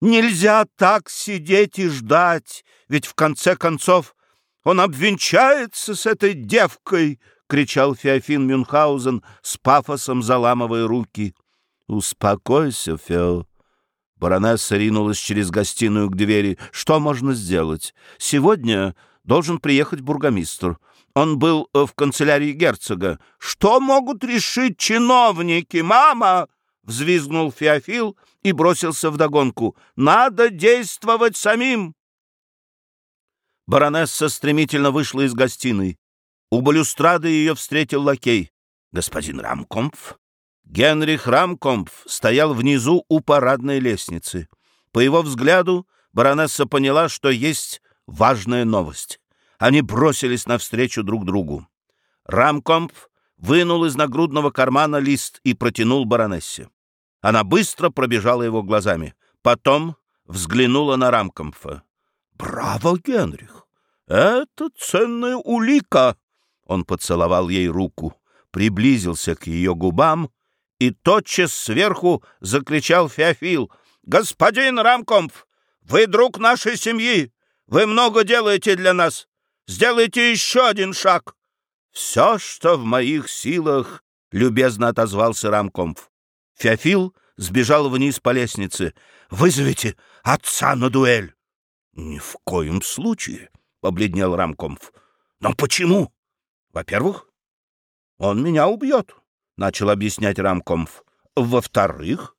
Нельзя так сидеть и ждать, ведь в конце концов он обвенчается с этой девкой, — кричал Феофин Мюнхгаузен с пафосом заламывая руки. — Успокойся, Фео. Баронесса ринулась через гостиную к двери. Что можно сделать? Сегодня должен приехать бургомистр. Он был э, в канцелярии герцога. Что могут решить чиновники, мама? Взвизгнул Феофил и бросился вдогонку. Надо действовать самим. Баронесса стремительно вышла из гостиной. У балюстрады ее встретил лакей. Господин Рамкомф Генрих Рамкомпф стоял внизу у парадной лестницы. По его взгляду баронесса поняла, что есть важная новость. Они бросились навстречу друг другу. Рамкомпф вынул из нагрудного кармана лист и протянул баронессе. Она быстро пробежала его глазами. Потом взглянула на Рамкомпфа. «Браво, Генрих! Это ценная улика!» Он поцеловал ей руку, приблизился к ее губам и тотчас сверху закричал Феофил. «Господин Рамкомф, вы друг нашей семьи! Вы много делаете для нас! Сделайте еще один шаг!» «Все, что в моих силах!» — любезно отозвался Рамкомф. Феофил сбежал вниз по лестнице. «Вызовите отца на дуэль!» «Ни в коем случае!» — побледнел Рамкомф. «Но почему?» «Во-первых, он меня убьет. — начал объяснять Рамкомф. «Во-вторых...»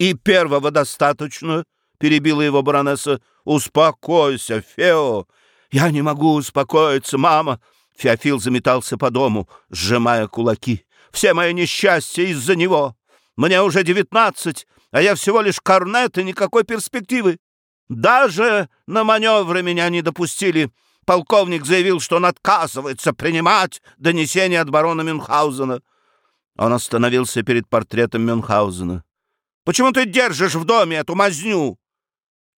«И первого достаточно», — перебила его баронесса. «Успокойся, Фео!» «Я не могу успокоиться, мама!» Феофил заметался по дому, сжимая кулаки. «Все мои несчастья из-за него! Мне уже девятнадцать, а я всего лишь корнет и никакой перспективы. Даже на маневры меня не допустили. Полковник заявил, что он отказывается принимать донесения от барона Мюнхгаузена. Он остановился перед портретом Мюнхгаузена. «Почему ты держишь в доме эту мазню?»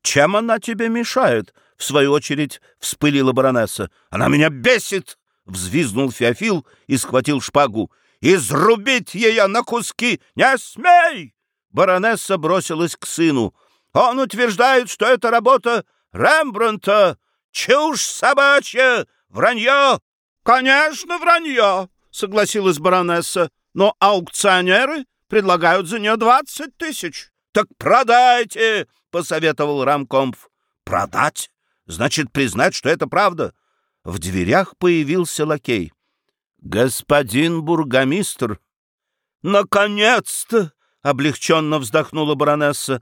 «Чем она тебе мешает?» — в свою очередь вспылила баронесса. «Она меня бесит!» — взвизнул Феофил и схватил шпагу. «Изрубить ее на куски! Не смей!» Баронесса бросилась к сыну. «Он утверждает, что это работа Рембрандта! Чушь собачья! Вранье!» «Конечно, вранье!» — согласилась баронесса но аукционеры предлагают за нее двадцать тысяч. Так продайте, — посоветовал Рамкомф. Продать? Значит, признать, что это правда. В дверях появился лакей. Господин бургомистр. Наконец-то! — облегченно вздохнула баронесса.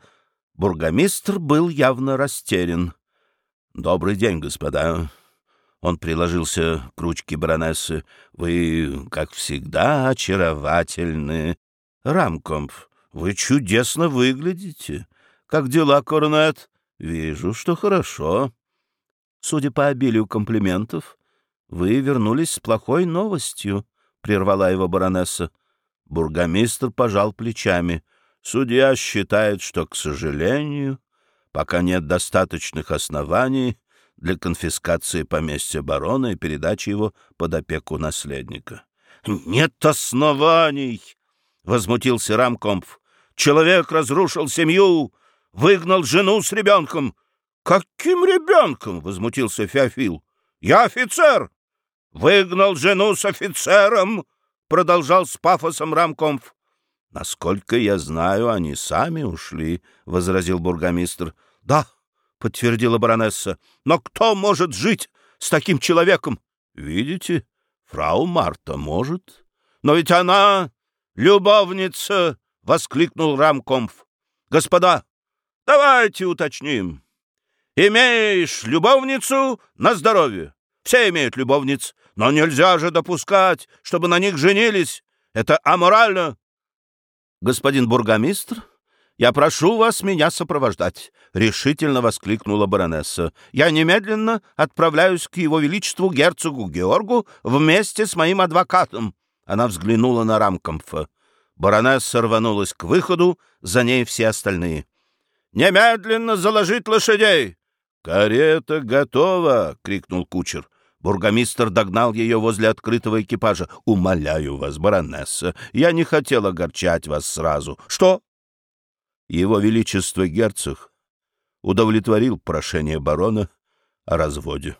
Бургомистр был явно растерян. — Добрый день, господа. Он приложился к ручке баронессы. «Вы, как всегда, очаровательны. Рамкомф, вы чудесно выглядите. Как дела, Корнет? Вижу, что хорошо. Судя по обилию комплиментов, вы вернулись с плохой новостью», — прервала его баронесса. Бургомистр пожал плечами. «Судья считает, что, к сожалению, пока нет достаточных оснований, для конфискации поместья барона и передачи его под опеку наследника. — Нет оснований! — возмутился Рамкомф. — Человек разрушил семью, выгнал жену с ребенком. — Каким ребенком? — возмутился Феофил. — Я офицер! — Выгнал жену с офицером! — продолжал с пафосом Рамкомф. — Насколько я знаю, они сами ушли, — возразил бургомистр. — Да, —— подтвердила баронесса. «Но кто может жить с таким человеком?» «Видите, фрау Марта может». «Но ведь она любовница!» — воскликнул Рамкомф. «Господа, давайте уточним. Имеешь любовницу на здоровье. Все имеют любовниц, но нельзя же допускать, чтобы на них женились. Это аморально». «Господин бургомистр?» «Я прошу вас меня сопровождать», — решительно воскликнула баронесса. «Я немедленно отправляюсь к его величеству герцогу Георгу вместе с моим адвокатом». Она взглянула на Рамкомфа. Баронесса рванулась к выходу, за ней все остальные. «Немедленно заложить лошадей!» «Карета готова!» — крикнул кучер. Бургомистр догнал ее возле открытого экипажа. «Умоляю вас, баронесса, я не хотел огорчать вас сразу». «Что?» Его Величество герцог удовлетворил прошение барона о разводе.